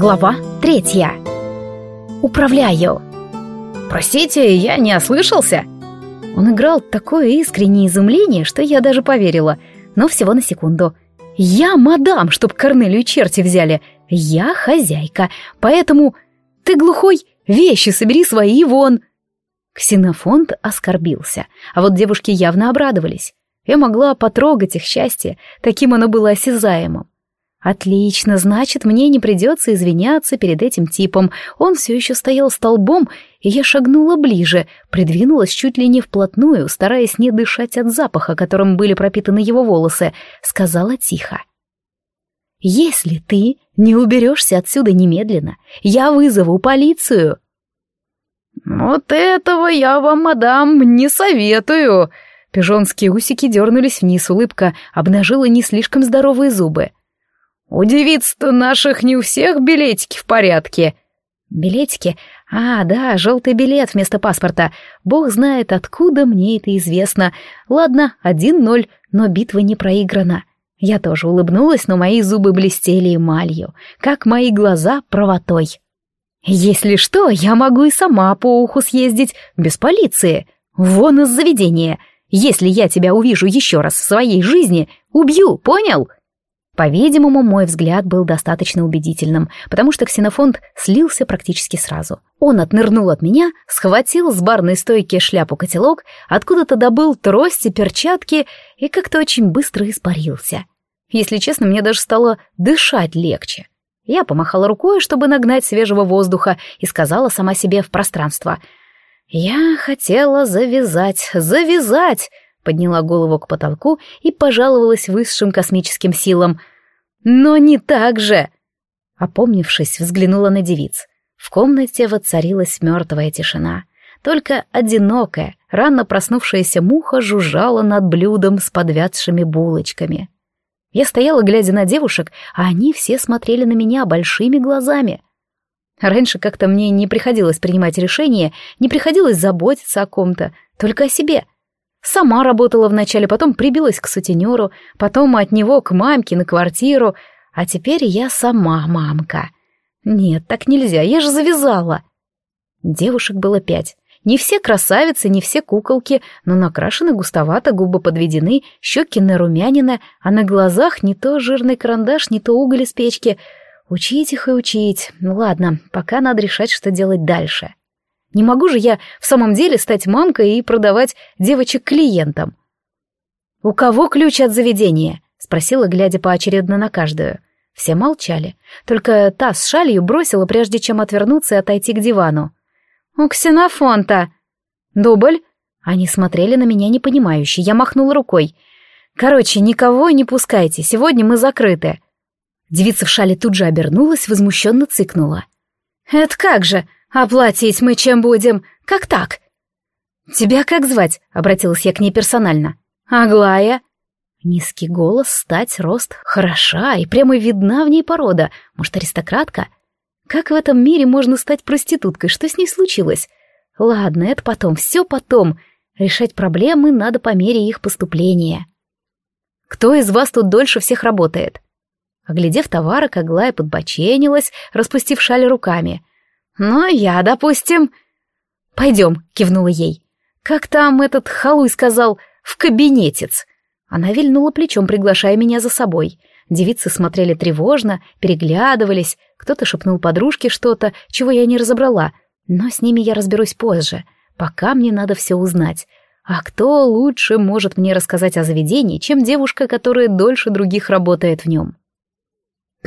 Глава третья. Управляю. Простите, я не ослышался. Он играл такое искреннее изумление, что я даже поверила, но всего на секунду. Я мадам, чтоб Корнелию черти взяли. Я хозяйка, поэтому... Ты глухой? Вещи собери свои вон. Ксенофонт оскорбился, а вот девушки явно обрадовались. Я могла потрогать их счастье, таким оно было осязаемым. Отлично, значит, мне не придется извиняться перед этим типом. Он все еще стоял столбом, и я шагнула ближе, придвинулась чуть ли не вплотную, стараясь не дышать от запаха, которым были пропитаны его волосы, сказала тихо. «Если ты не уберешься отсюда немедленно, я вызову полицию». «Вот этого я вам, мадам, не советую!» Пижонские усики дернулись вниз, улыбка обнажила не слишком здоровые зубы. «У девиц-то наших не у всех билетики в порядке». «Билетики? А, да, желтый билет вместо паспорта. Бог знает, откуда мне это известно. Ладно, один ноль, но битва не проиграна». Я тоже улыбнулась, но мои зубы блестели эмалью, как мои глаза правотой. «Если что, я могу и сама по уху съездить, без полиции. Вон из заведения. Если я тебя увижу еще раз в своей жизни, убью, понял?» По-видимому, мой взгляд был достаточно убедительным, потому что ксенофонт слился практически сразу. Он отнырнул от меня, схватил с барной стойки шляпу-котелок, откуда-то добыл трости, перчатки и как-то очень быстро испарился. Если честно, мне даже стало дышать легче. Я помахала рукой, чтобы нагнать свежего воздуха, и сказала сама себе в пространство. «Я хотела завязать, завязать!» Подняла голову к потолку и пожаловалась высшим космическим силам. «Но не так же!» Опомнившись, взглянула на девиц. В комнате воцарилась мертвая тишина. Только одинокая, рано проснувшаяся муха жужжала над блюдом с подвядшими булочками. Я стояла, глядя на девушек, а они все смотрели на меня большими глазами. Раньше как-то мне не приходилось принимать решения, не приходилось заботиться о ком-то, только о себе — Сама работала вначале, потом прибилась к сутенеру, потом от него к мамке на квартиру, а теперь я сама мамка. Нет, так нельзя, я же завязала. Девушек было пять. Не все красавицы, не все куколки, но накрашены густовато, губы подведены, щеки нарумянины, а на глазах не то жирный карандаш, не то уголь из печки. Учить их и учить. Ну ладно, пока надо решать, что делать дальше. Не могу же я в самом деле стать мамкой и продавать девочек клиентам. «У кого ключ от заведения?» — спросила, глядя поочередно на каждую. Все молчали. Только та с шалью бросила, прежде чем отвернуться и отойти к дивану. «У Ксенофонта!» «Дубль?» Они смотрели на меня непонимающе. Я махнула рукой. «Короче, никого не пускайте, сегодня мы закрыты». Девица в шале тут же обернулась, возмущенно цыкнула. «Это как же? Оплатить мы чем будем? Как так? Тебя как звать? Обратилась я к ней персонально. Аглая. Низкий голос, стать, рост, хороша и прямо видна в ней порода. Может, аристократка? Как в этом мире можно стать проституткой? Что с ней случилось? Ладно, это потом, все потом. Решать проблемы надо по мере их поступления. Кто из вас тут дольше всех работает? Оглядев товары, Аглая подбоченилась, распустив шаль руками. «Ну, я, допустим...» «Пойдем», — кивнула ей. «Как там этот халуй сказал? В кабинетец». Она вильнула плечом, приглашая меня за собой. Девицы смотрели тревожно, переглядывались, кто-то шепнул подружке что-то, чего я не разобрала, но с ними я разберусь позже. Пока мне надо все узнать. А кто лучше может мне рассказать о заведении, чем девушка, которая дольше других работает в нем?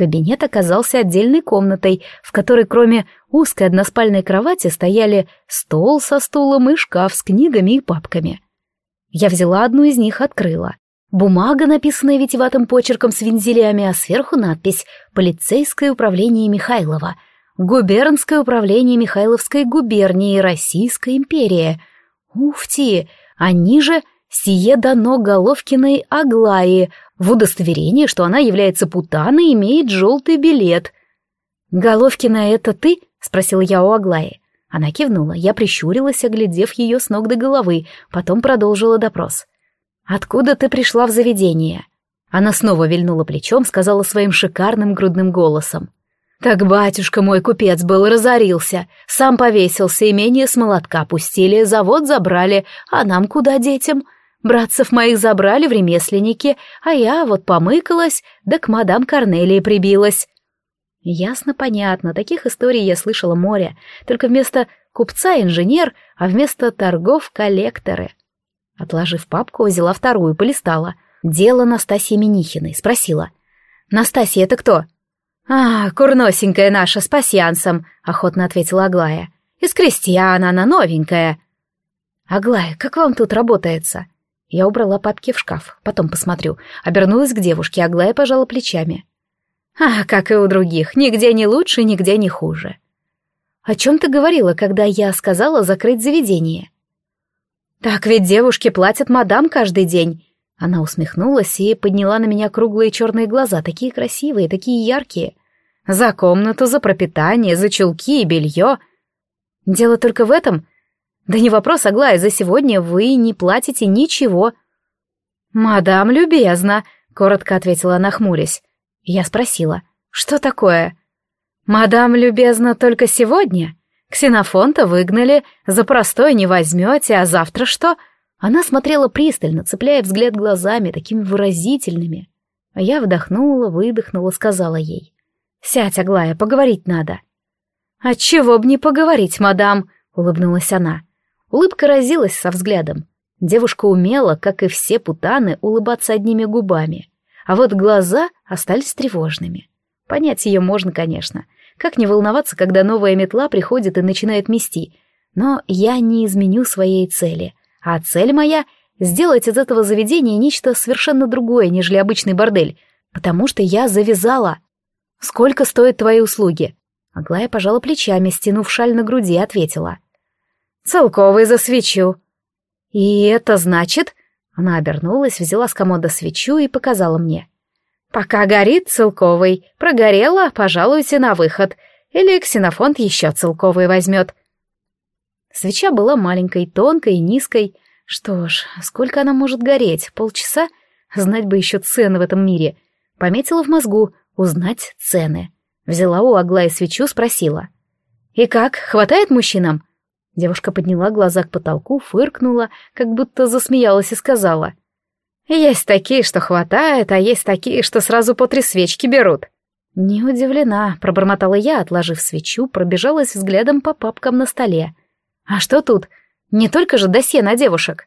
Кабинет оказался отдельной комнатой, в которой кроме узкой односпальной кровати стояли стол со стулом и шкаф с книгами и папками. Я взяла одну из них, открыла. Бумага, написанная витиеватым почерком с вензелями, а сверху надпись «Полицейское управление Михайлова», «Губернское управление Михайловской губернии, Российская империя». Уфти! А ниже «Сие дано Головкиной Аглае, в удостоверении, что она является путаной и имеет желтый билет. «Головкина, это ты?» — спросила я у Аглаи. Она кивнула, я прищурилась, оглядев ее с ног до головы, потом продолжила допрос. «Откуда ты пришла в заведение?» Она снова вильнула плечом, сказала своим шикарным грудным голосом. Так батюшка мой купец был, разорился, сам повесился, имение с молотка пустили, завод забрали, а нам куда детям? Братцев моих забрали в ремесленники, а я вот помыкалась, да к мадам Корнелии прибилась. Ясно, понятно, таких историй я слышала море, только вместо купца инженер, а вместо торгов коллекторы. Отложив папку, взяла вторую, полистала. Дело Настасьи Минихиной, спросила. «Настасья, это кто?» «А, курносенькая наша, с пасьянсом», — охотно ответила Аглая. «Из крестьян она новенькая». «Аглая, как вам тут работается?» Я убрала папки в шкаф, потом посмотрю. Обернулась к девушке, Аглая пожала плечами. «А, как и у других, нигде не лучше, нигде не хуже». «О чем ты говорила, когда я сказала закрыть заведение?» «Так ведь девушки платят мадам каждый день. Она усмехнулась и подняла на меня круглые черные глаза, такие красивые, такие яркие. За комнату, за пропитание, за чулки и белье. Дело только в этом. Да не вопрос, Аглая, за сегодня вы не платите ничего. «Мадам любезна», — коротко ответила она, хмурясь. Я спросила, что такое? «Мадам любезна только сегодня? Ксенофонта выгнали, за простой не возьмете, а завтра что?» Она смотрела пристально, цепляя взгляд глазами, такими выразительными. Я вдохнула, выдохнула, сказала ей. «Сядь, Аглая, поговорить надо». «Отчего б не поговорить, мадам?» — улыбнулась она. Улыбка разилась со взглядом. Девушка умела, как и все путаны, улыбаться одними губами. А вот глаза остались тревожными. Понять ее можно, конечно. Как не волноваться, когда новая метла приходит и начинает мести. Но я не изменю своей цели — а цель моя — сделать из этого заведения нечто совершенно другое, нежели обычный бордель, потому что я завязала. Сколько стоят твои услуги? Аглая пожала плечами, стянув шаль на груди, ответила. Целковый за свечу. И это значит... Она обернулась, взяла с комода свечу и показала мне. «Пока горит целковый, прогорела, пожалуйте на выход, или ксенофонт еще целковый возьмет. Свеча была маленькой, тонкой и низкой. Что ж, сколько она может гореть? Полчаса? Знать бы еще цены в этом мире. Пометила в мозгу узнать цены. Взяла у Аглаи свечу, спросила. «И как, хватает мужчинам?» Девушка подняла глаза к потолку, фыркнула, как будто засмеялась и сказала. «Есть такие, что хватает, а есть такие, что сразу по три свечки берут». «Не удивлена», — пробормотала я, отложив свечу, пробежалась взглядом по папкам на столе. А что тут? Не только же досье на девушек.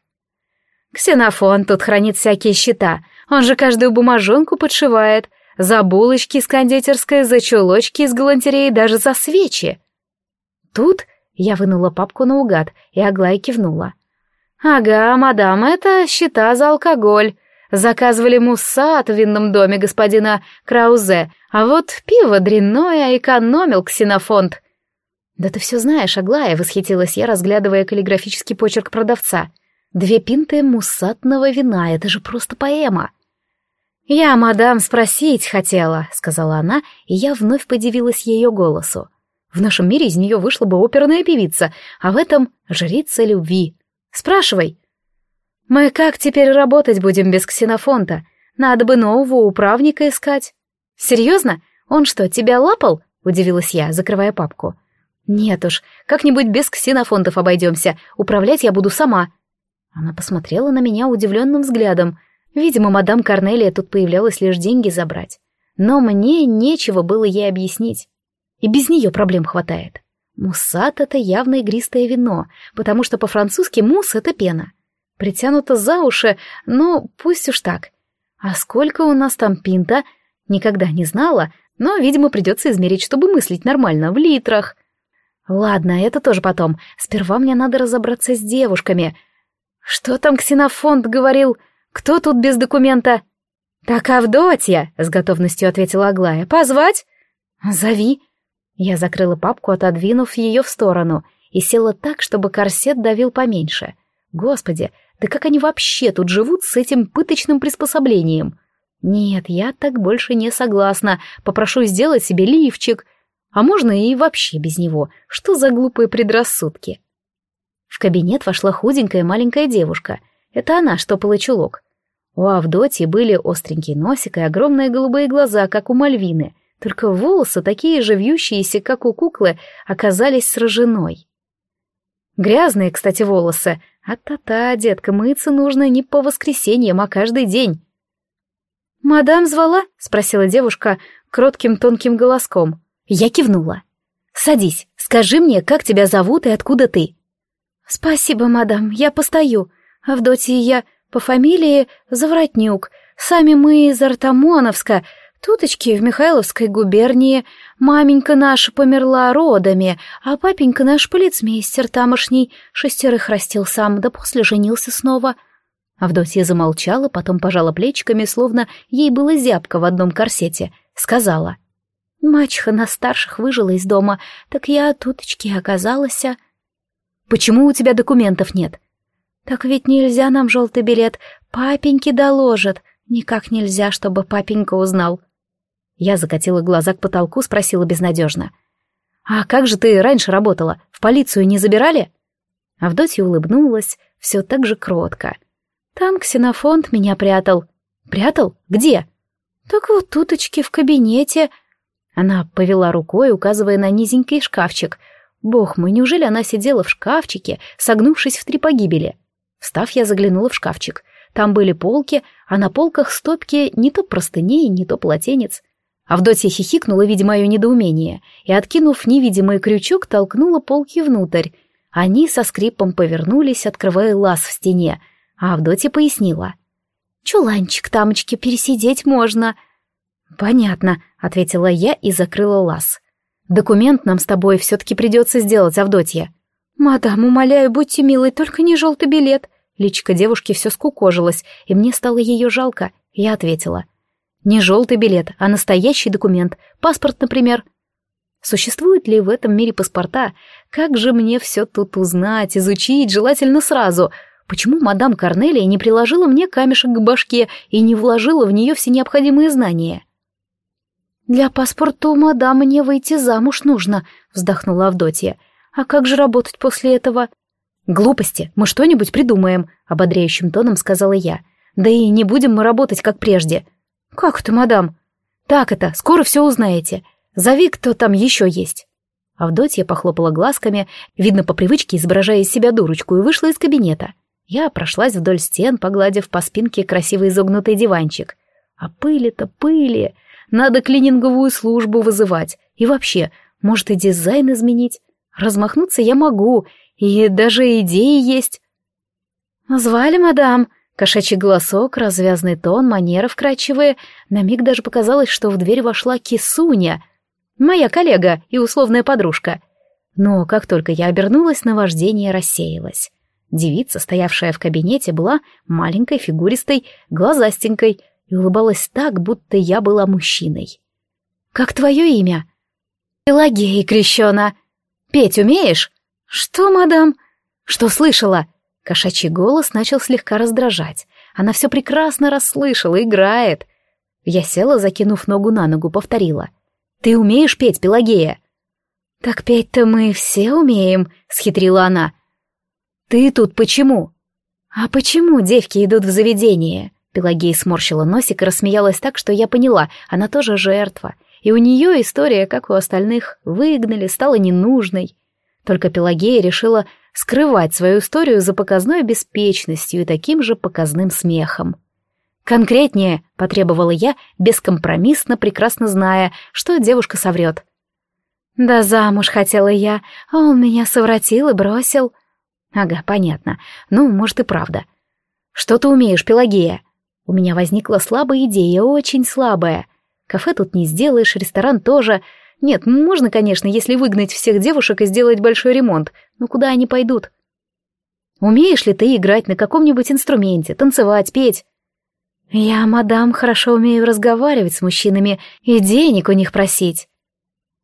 Ксенофон тут хранит всякие счета. Он же каждую бумажонку подшивает. За булочки из кондитерской, за чулочки из галантереи, даже за свечи. Тут я вынула папку наугад, и Аглая кивнула. «Ага, мадам, это счета за алкоголь. Заказывали муссат в винном доме господина Краузе, а вот пиво дрянное экономил ксенофонт. «Да ты все знаешь, Аглая», — восхитилась я, разглядывая каллиграфический почерк продавца. «Две пинты муссатного вина, это же просто поэма». «Я, мадам, спросить хотела», — сказала она, и я вновь подивилась ее голосу. В нашем мире из нее вышла бы оперная певица, а в этом — жрица любви. «Спрашивай». «Мы как теперь работать будем без ксенофонта? Надо бы нового управника искать». «Серьезно? Он что, тебя лапал?» — удивилась я, закрывая папку. «Нет уж, как-нибудь без ксенофонтов обойдемся, управлять я буду сама». Она посмотрела на меня удивленным взглядом. Видимо, мадам Корнелия тут появлялась лишь деньги забрать. Но мне нечего было ей объяснить. И без нее проблем хватает. Муссат — это явно игристое вино, потому что по-французски мусс — это пена. Притянуто за уши, но пусть уж так. А сколько у нас там пинта? Никогда не знала, но, видимо, придется измерить, чтобы мыслить нормально, в литрах. Ладно, это тоже потом. Сперва мне надо разобраться с девушками. Что там Ксенофонт говорил? Кто тут без документа? Так Авдотья, с готовностью ответила Аглая. Позвать? Зови. Я закрыла папку, отодвинув ее в сторону, и села так, чтобы корсет давил поменьше. Господи, да как они вообще тут живут с этим пыточным приспособлением? Нет, я так больше не согласна. Попрошу сделать себе лифчик. А можно и вообще без него. Что за глупые предрассудки? В кабинет вошла худенькая маленькая девушка. Это она штопала чулок. У Авдотьи были остренький носик и огромные голубые глаза, как у Мальвины, только волосы, такие же вьющиеся, как у куклы, оказались сраженой. Грязные, кстати, волосы. А-та-та, детка, мыться нужно не по воскресеньям, а каждый день. «Мадам звала?» — спросила девушка кротким тонким голоском. Я кивнула. «Садись, скажи мне, как тебя зовут и откуда ты?» «Спасибо, мадам, я постою. Авдотья я по фамилии Заворотнюк. Сами мы из Артамоновска, Туточки в Михайловской губернии. Маменька наша померла родами, а папенька наш полицмейстер тамошний. Шестерых растил сам, да после женился снова». Авдотья замолчала, потом пожала плечиками, словно ей было зябко в одном корсете. Сказала. «Мачеха на старших выжила из дома, так я туточки оказалась». «Почему у тебя документов нет?» «Так ведь нельзя нам желтый билет, папеньки доложат. Никак нельзя, чтобы папенька узнал». Я закатила глаза к потолку, спросила безнадежно. «А как же ты раньше работала? В полицию не забирали?» Авдотья улыбнулась, все так же кротко. Там ксенофонт меня прятал. Прятал? Где? Так вот туточки в кабинете. Она повела рукой, указывая на низенький шкафчик. Бог мой, неужели она сидела в шкафчике, согнувшись в три погибели? Встав, я заглянула в шкафчик. Там были полки, а на полках стопки не то простыней, не то полотенец. Авдотья хихикнула, видя мое недоумение, и, откинув невидимый крючок, толкнула полки внутрь. Они со скрипом повернулись, открывая лаз в стене — а Авдотья пояснила. «Чуланчик, тамочки, пересидеть можно». «Понятно», — ответила я и закрыла лаз. «Документ нам с тобой все-таки придется сделать, Авдотья». «Мадам, умоляю, будьте милой, только не желтый билет». Личико девушки все скукожилось, и мне стало ее жалко. Я ответила. «Не желтый билет, а настоящий документ. Паспорт, например». Существуют ли в этом мире паспорта? Как же мне все тут узнать, изучить, желательно сразу — Почему мадам Корнелия не приложила мне камешек к башке и не вложила в нее все необходимые знания? «Для паспорта у мадам мне выйти замуж нужно», — вздохнула Авдотья. «А как же работать после этого?» «Глупости, мы что-нибудь придумаем», — ободряющим тоном сказала я. «Да и не будем мы работать, как прежде». «Как это, мадам?» «Так это, скоро все узнаете. Зови, кто там еще есть». Авдотья похлопала глазками, видно по привычке изображая из себя дурочку, и вышла из кабинета. Я прошлась вдоль стен, погладив по спинке красивый изогнутый диванчик. А пыли-то пыли. Надо клининговую службу вызывать. И вообще, может и дизайн изменить. Размахнуться я могу, и даже идеи есть. «Звали, мадам?» Кошачий голосок, развязный тон, манеры вкрадчивые. На миг даже показалось, что в дверь вошла кисуня. Моя коллега и условная подружка. Но как только я обернулась, наваждение рассеялось. Девица, стоявшая в кабинете, была маленькой, фигуристой, глазастенькой и улыбалась так, будто я была мужчиной. «Как твое имя?» «Пелагея крещена». «Петь умеешь?» «Что, мадам?» «Что слышала?» Кошачий голос начал слегка раздражать. Она все прекрасно расслышала, играет. Я села, закинув ногу на ногу, повторила. «Ты умеешь петь, Пелагея?» «Так петь-то мы все умеем», — схитрила она. «Ты тут почему?» «А почему девки идут в заведение?» Пелагея сморщила носик и рассмеялась так, что я поняла, она тоже жертва. И у нее история, как у остальных, выгнали, стала ненужной. Только Пелагея решила скрывать свою историю за показной беспечностью и таким же показным смехом. «Конкретнее», — потребовала я, бескомпромиссно, прекрасно зная, что девушка соврет. «Да замуж хотела я, а он меня совратил и бросил», Ага, понятно. Ну, может и правда. Что ты умеешь, Пелагея? У меня возникла слабая идея, очень слабая. Кафе тут не сделаешь, ресторан тоже. Нет, можно, конечно, если выгнать всех девушек и сделать большой ремонт. Но куда они пойдут? Умеешь ли ты играть на каком-нибудь инструменте, танцевать, петь? Я, мадам, хорошо умею разговаривать с мужчинами и денег у них просить.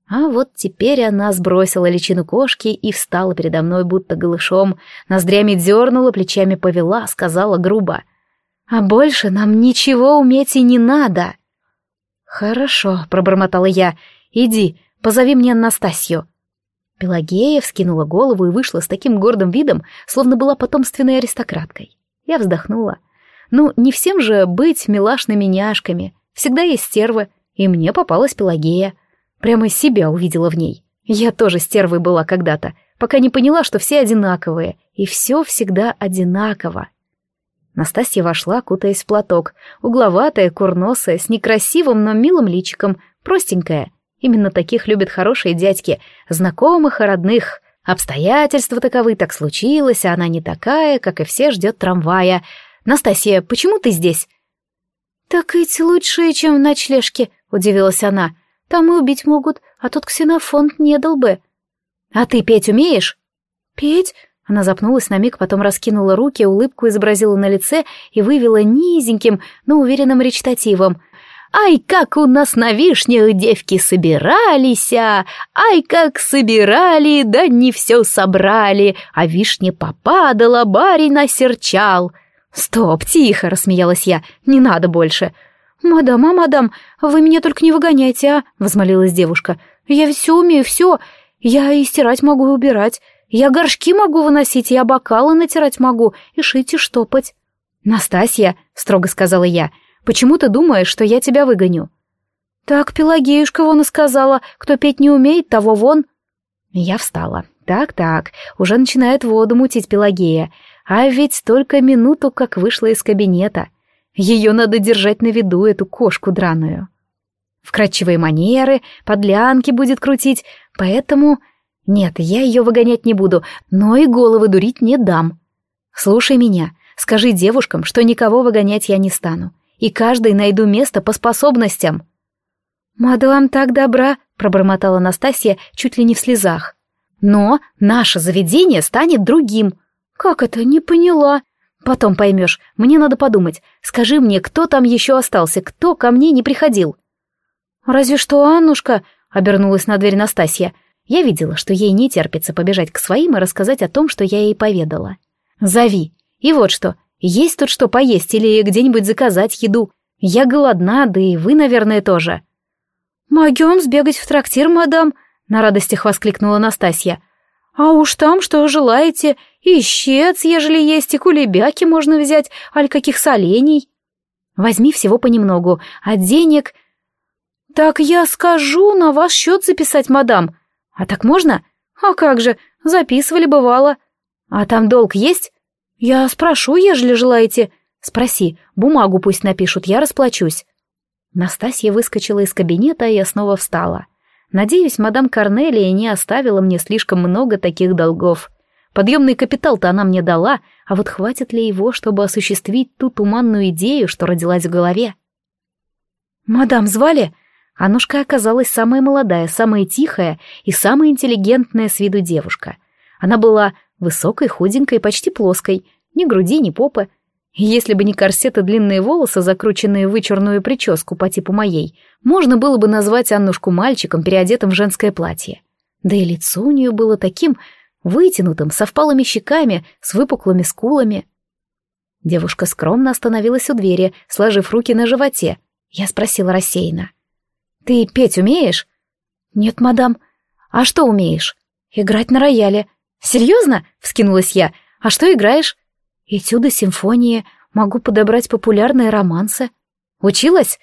А вот теперь она сбросила личину кошки и встала передо мной будто голышом, ноздрями дернула, плечами повела, сказала грубо. «А больше нам ничего уметь и не надо!» «Хорошо», — пробормотала я, — «иди, позови мне Анастасию». Пелагея вскинула голову и вышла с таким гордым видом, словно была потомственной аристократкой. Я вздохнула. «Ну, не всем же быть милашными няшками. Всегда есть стервы, и мне попалась Пелагея. Прямо себя увидела в ней. Я тоже стервой была когда-то, пока не поняла, что все одинаковые, и все всегда одинаково. Настасья вошла, кутаясь в платок, угловатая, курносая, с некрасивым, но милым личиком, простенькая. Именно таких любят хорошие дядьки, знакомых и родных. Обстоятельства таковы, так случилось, а она не такая, как и все ждет трамвая. «Настасья, почему ты здесь?» «Так ведь лучше, чем в ночлежке», — удивилась она. «Там и убить могут, а тут ксенофонт не дал бы». «А ты петь умеешь?» «Петь? Она запнулась на миг, потом раскинула руки, улыбку изобразила на лице и вывела низеньким, но уверенным речитативом. «Ай, как у нас на вишнях девки собирались, а! Ай, как собирали, да не все собрали, а вишня попадала, барин осерчал!» «Стоп, тихо!» — рассмеялась я. «Не надо больше!» «Мадам, а мадам, вы меня только не выгоняйте, а!» — возмолилась девушка. «Я все умею, все! Я и стирать могу, и убирать. Я горшки могу выносить, я бокалы натирать могу, и шить, и штопать. «Настасья», — строго сказала я, — «почему ты думаешь, что я тебя выгоню?» «Так Пелагеюшка вон и сказала, кто петь не умеет, того вон». Я встала. Так-так, уже начинает воду мутить Пелагея, а ведь только минуту как вышла из кабинета. Ее надо держать на виду, эту кошку драную. Вкрадчивые манеры, подлянки будет крутить, поэтому нет, я ее выгонять не буду, но и головы дурить не дам. Слушай меня, скажи девушкам, что никого выгонять я не стану, и каждой найду место по способностям. «Мадам так добра», — пробормотала Настасья чуть ли не в слезах. «Но наше заведение станет другим». «Как это? Не поняла». «Потом поймешь. Мне надо подумать. Скажи мне, кто там еще остался, кто ко мне не приходил?» «Разве что Аннушка», — обернулась на дверь Настасья. Я видела, что ей не терпится побежать к своим и рассказать о том, что я ей поведала. «Зови. И вот что, есть тут что поесть или где-нибудь заказать еду. Я голодна, да и вы, наверное, тоже». «Могем сбегать в трактир, мадам», — на радостях воскликнула Настасья. «А уж там что желаете, и щец, ежели есть, и кулебяки можно взять, аль каких солений». «Возьми всего понемногу, а денег...» «Так я скажу на ваш счет записать, мадам», а так можно? А как же, записывали бывало. А там долг есть? Я спрошу, ежели желаете. Спроси, бумагу пусть напишут, я расплачусь. Настасья выскочила из кабинета, и я снова встала. Надеюсь, мадам Корнелия не оставила мне слишком много таких долгов. Подъемный капитал-то она мне дала, а вот хватит ли его, чтобы осуществить ту туманную идею, что родилась в голове? «Мадам звали?» Анушка оказалась самая молодая, самая тихая и самая интеллигентная с виду девушка. Она была высокой, худенькой, почти плоской, ни груди, ни попы. если бы не корсет и длинные волосы, закрученные в вычурную прическу по типу моей, можно было бы назвать Аннушку мальчиком, переодетым в женское платье. Да и лицо у нее было таким вытянутым, со впалыми щеками, с выпуклыми скулами. Девушка скромно остановилась у двери, сложив руки на животе. Я спросила рассеянно. — ты петь умеешь? Нет, мадам. А что умеешь? Играть на рояле. Серьезно? Вскинулась я. А что играешь? Этюды, симфонии. Могу подобрать популярные романсы. Училась?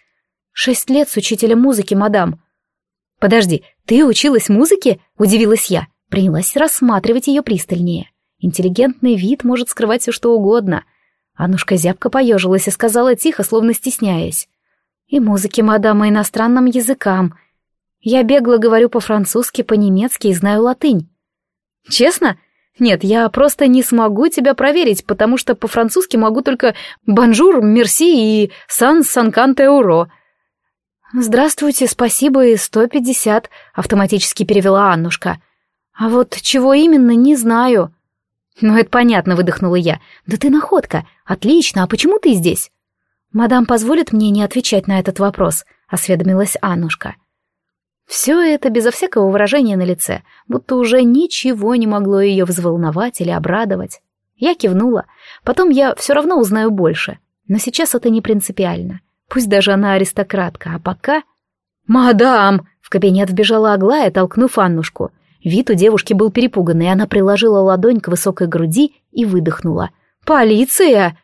Шесть лет с учителем музыки, мадам. Подожди, ты училась музыке? Удивилась я. Принялась рассматривать ее пристальнее. Интеллигентный вид может скрывать все что угодно. Анушка зябко поежилась и сказала тихо, словно стесняясь. И музыки, мадам, и иностранным языкам. Я бегло говорю по-французски, по-немецки и знаю латынь. Честно? Нет, я просто не смогу тебя проверить, потому что по-французски могу только «bonjour», «merci» и «cent cinquante euros». «Здравствуйте, спасибо и сто пятьдесят», — автоматически перевела Аннушка. «А вот чего именно, не знаю». «Ну, это понятно», — выдохнула я. «Да ты находка. Отлично, а почему ты здесь?» «Мадам позволит мне не отвечать на этот вопрос», — осведомилась Аннушка. Все это безо всякого выражения на лице, будто уже ничего не могло ее взволновать или обрадовать. Я кивнула, потом я все равно узнаю больше, но сейчас это не принципиально. Пусть даже она аристократка, а пока... «Мадам!» — в кабинет вбежала Аглая, толкнув Аннушку. Вид у девушки был перепуганный, она приложила ладонь к высокой груди и выдохнула. «Полиция!»